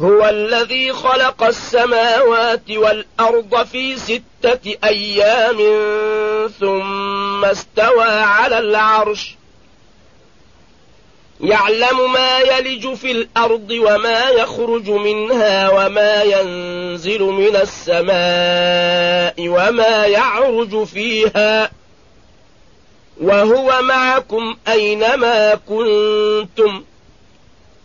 هو الذي خلق السماوات والأرض في ستة أيام ثم استوى على العرش. يعلم ما يلج في الأرض وما يخرج منها وما ينزل من السماء وما يعرج فيها. وهو معكم أينما كنتم ۖ.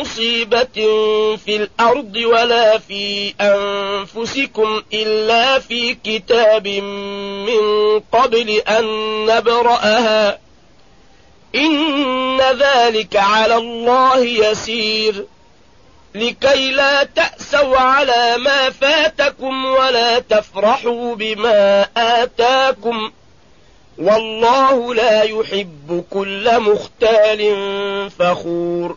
مصيبة في الأرض ولا في أنفسكم إلا في كتاب من قبل أن نبرأها إن ذلك على الله يسير لكي لا تأسوا على ما فاتكم ولا تفرحوا بما آتاكم ۖ والله لا يحب كل مختال فخور